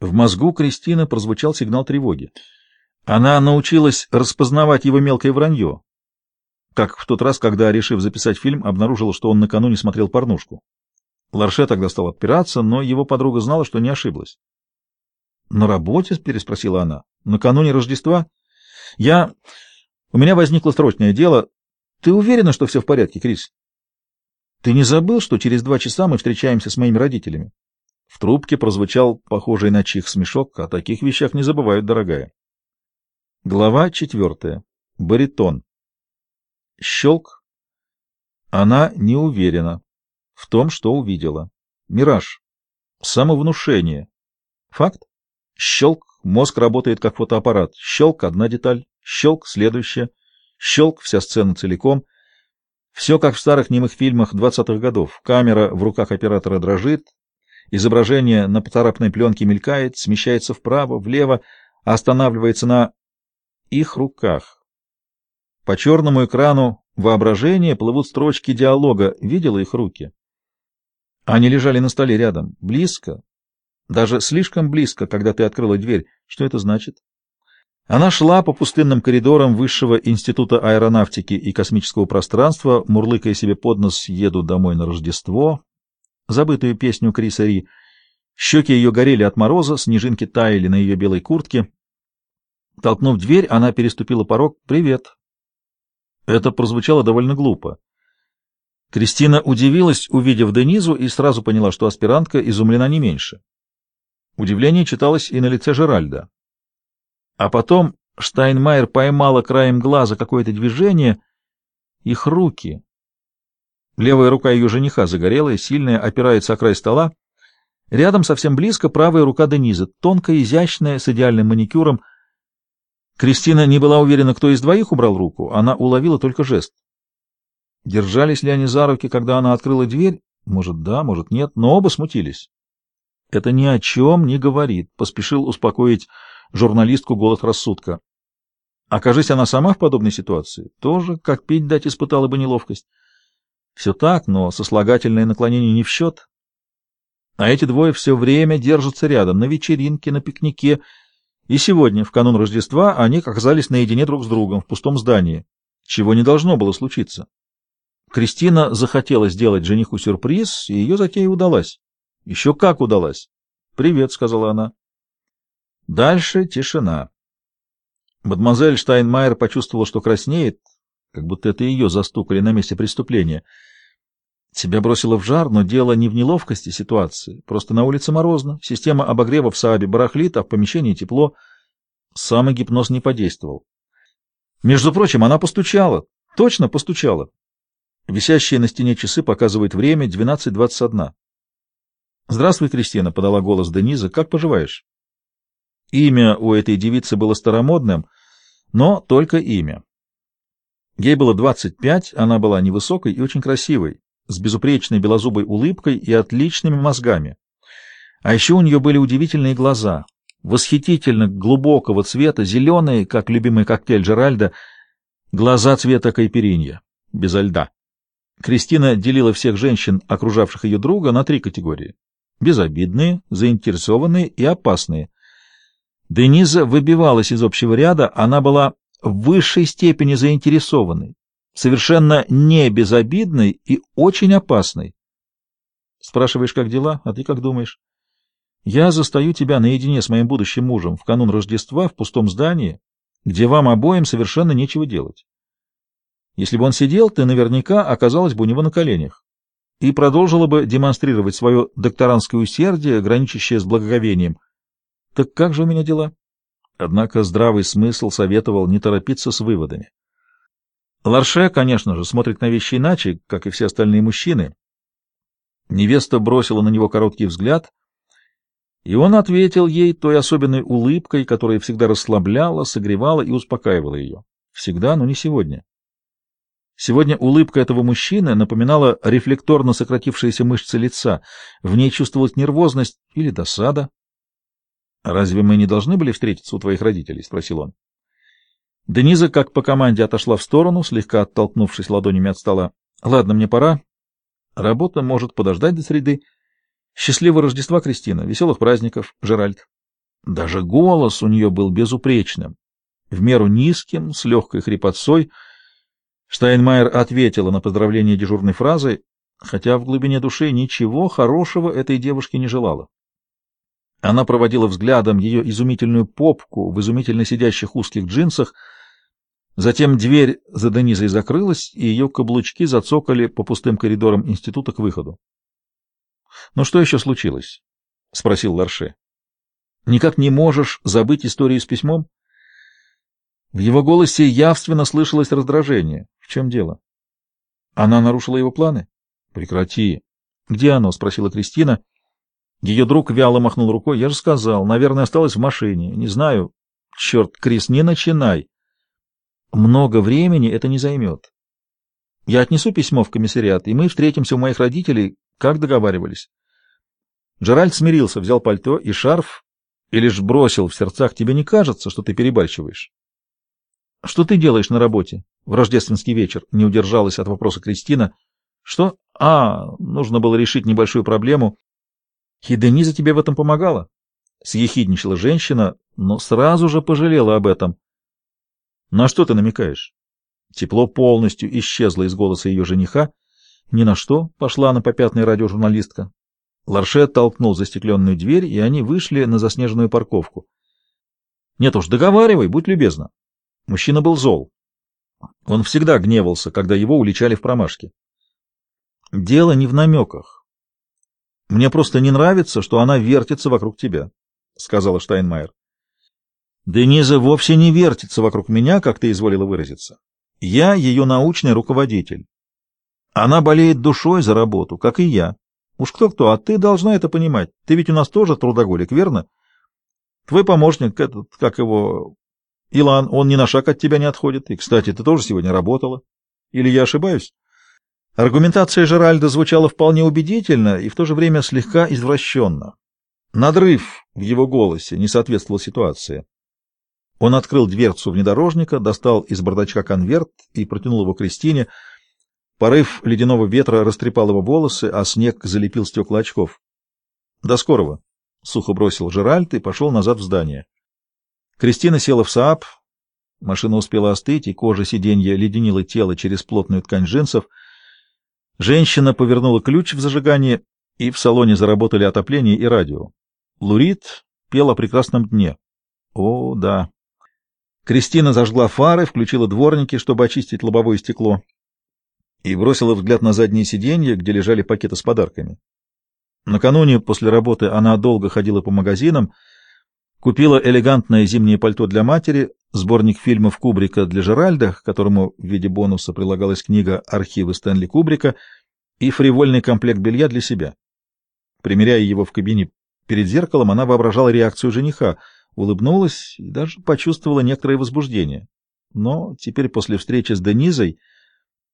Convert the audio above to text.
В мозгу Кристины прозвучал сигнал тревоги. Она научилась распознавать его мелкое вранье, как в тот раз, когда, решив записать фильм, обнаружила, что он накануне смотрел порнушку. Ларше тогда стал отпираться, но его подруга знала, что не ошиблась. — На работе? — переспросила она. — Накануне Рождества? — Я... У меня возникло срочное дело. Ты уверена, что все в порядке, Крис? — Ты не забыл, что через два часа мы встречаемся с моими родителями? В трубке прозвучал похожий на чих смешок. О таких вещах не забывают, дорогая. Глава четвертая. Баритон. Щелк. Она не уверена в том, что увидела. Мираж. Самовнушение. Факт. Щелк. Мозг работает как фотоаппарат. Щелк — одна деталь. Щелк — следующая. Щелк — вся сцена целиком. Все как в старых немых фильмах двадцатых годов. Камера в руках оператора дрожит. Изображение на поцарапанной пленке мелькает, смещается вправо, влево, останавливается на их руках. По черному экрану воображения плывут строчки диалога. Видела их руки? Они лежали на столе рядом, близко, даже слишком близко, когда ты открыла дверь. Что это значит? Она шла по пустынным коридорам Высшего института аэронавтики и космического пространства, мурлыкая себе под нос «Еду домой на Рождество», забытую песню Криса Ри. Щеки ее горели от мороза, снежинки таяли на ее белой куртке. Толкнув дверь, она переступила порог. «Привет». Это прозвучало довольно глупо. Кристина удивилась, увидев Денизу, и сразу поняла, что аспирантка изумлена не меньше. Удивление читалось и на лице Жеральда. А потом Штайнмайер поймала краем глаза какое-то движение, их руки. Левая рука ее жениха загорелая, сильная, опирается о край стола. Рядом совсем близко правая рука Денизы, тонкая, изящная, с идеальным маникюром — Кристина не была уверена, кто из двоих убрал руку, она уловила только жест. Держались ли они за руки, когда она открыла дверь? Может, да, может, нет, но оба смутились. Это ни о чем не говорит, поспешил успокоить журналистку голос рассудка. Окажись она сама в подобной ситуации, тоже, как пить дать, испытала бы неловкость. Все так, но сослагательное наклонение не в счет. А эти двое все время держатся рядом, на вечеринке, на пикнике, и сегодня, в канун Рождества, они оказались наедине друг с другом в пустом здании, чего не должно было случиться. Кристина захотела сделать жениху сюрприз, и ее затея удалась. Еще как удалась. «Привет», — сказала она. Дальше тишина. Мадемуазель Штайнмайер почувствовала, что краснеет, как будто это ее застукали на месте преступления — Тебя бросило в жар, но дело не в неловкости ситуации. Просто на улице морозно, система обогрева в Саабе барахлит, а в помещении тепло. Самогипноз не подействовал. Между прочим, она постучала. Точно постучала. Висящие на стене часы показывают время 12.21. «Здравствуй, Кристина», — подала голос Дениза. «Как поживаешь?» Имя у этой девицы было старомодным, но только имя. Ей было 25, она была невысокой и очень красивой с безупречной белозубой улыбкой и отличными мозгами. А еще у нее были удивительные глаза, восхитительно глубокого цвета, зеленые, как любимый коктейль Джеральда, глаза цвета кайперинья, безо льда. Кристина делила всех женщин, окружавших ее друга, на три категории. Безобидные, заинтересованные и опасные. Дениза выбивалась из общего ряда, она была в высшей степени заинтересованной, совершенно не безобидной и очень опасной. Спрашиваешь, как дела, а ты как думаешь? Я застаю тебя наедине с моим будущим мужем в канун Рождества в пустом здании, где вам обоим совершенно нечего делать. Если бы он сидел, ты наверняка оказалась бы у него на коленях и продолжила бы демонстрировать свое докторантское усердие, граничащее с благоговением. Так как же у меня дела? Однако здравый смысл советовал не торопиться с выводами. Ларше, конечно же, смотрит на вещи иначе, как и все остальные мужчины. Невеста бросила на него короткий взгляд, и он ответил ей той особенной улыбкой, которая всегда расслабляла, согревала и успокаивала ее. Всегда, но не сегодня. Сегодня улыбка этого мужчины напоминала рефлекторно сократившиеся мышцы лица. В ней чувствовалась нервозность или досада. «Разве мы не должны были встретиться у твоих родителей?» — спросил он. Дениза, как по команде, отошла в сторону, слегка оттолкнувшись ладонями от стола. — Ладно, мне пора. Работа может подождать до среды. Счастливого Рождества, Кристина. Веселых праздников, Жеральд. Даже голос у нее был безупречным, в меру низким, с легкой хрипотцой. Штайнмайер ответила на поздравление дежурной фразой, хотя в глубине души ничего хорошего этой девушке не желала. Она проводила взглядом ее изумительную попку в изумительно сидящих узких джинсах, затем дверь за Денизой закрылась, и ее каблучки зацокали по пустым коридорам института к выходу. — Ну что еще случилось? — спросил Ларше. Никак не можешь забыть историю с письмом? В его голосе явственно слышалось раздражение. В чем дело? Она нарушила его планы? Прекрати. Где оно? спросила Кристина. Ее друг вяло махнул рукой. Я же сказал, наверное, осталось в машине. Не знаю. Черт, Крис, не начинай. Много времени это не займет. Я отнесу письмо в комиссариат, и мы встретимся у моих родителей, как договаривались. Джеральд смирился, взял пальто и шарф и лишь бросил в сердцах, тебе не кажется, что ты перебарщиваешь? — Что ты делаешь на работе в рождественский вечер? — не удержалась от вопроса Кристина. — Что? А, нужно было решить небольшую проблему. — И Дениза тебе в этом помогала? — съехидничала женщина, но сразу же пожалела об этом. — На что ты намекаешь? Тепло полностью исчезло из голоса ее жениха. — Ни на что, — пошла на попятная радиожурналистка. Ларше толкнул застекленную дверь, и они вышли на заснеженную парковку. — Нет уж, договаривай, будь любезна. Мужчина был зол. Он всегда гневался, когда его уличали в промашке. — Дело не в намеках. Мне просто не нравится, что она вертится вокруг тебя, — сказала Штайнмайер. — Дениза вовсе не вертится вокруг меня, как ты изволила выразиться. Я ее научный руководитель. Она болеет душой за работу, как и я. Уж кто-кто, а ты должна это понимать. Ты ведь у нас тоже трудоголик, верно? Твой помощник, этот, как его, Илан, он ни на шаг от тебя не отходит. И, кстати, ты тоже сегодня работала. Или я ошибаюсь? Аргументация Жеральда звучала вполне убедительно и в то же время слегка извращенно. Надрыв в его голосе не соответствовал ситуации. Он открыл дверцу внедорожника, достал из бардачка конверт и протянул его Кристине — Порыв ледяного ветра растрепал его волосы, а снег залепил стекла очков. — До скорого! — сухо бросил Жеральд и пошел назад в здание. Кристина села в Сааб. Машина успела остыть, и кожа сиденья леденила тело через плотную ткань джинсов. Женщина повернула ключ в зажигании, и в салоне заработали отопление и радио. Лурид пел о прекрасном дне. О, да. Кристина зажгла фары, включила дворники, чтобы очистить лобовое стекло и бросила взгляд на заднее сиденье, где лежали пакеты с подарками. Накануне после работы она долго ходила по магазинам, купила элегантное зимнее пальто для матери, сборник фильмов Кубрика для Жеральда, к которому в виде бонуса прилагалась книга «Архивы Стэнли Кубрика» и фривольный комплект белья для себя. Примеряя его в кабине перед зеркалом, она воображала реакцию жениха, улыбнулась и даже почувствовала некоторое возбуждение. Но теперь после встречи с Денизой —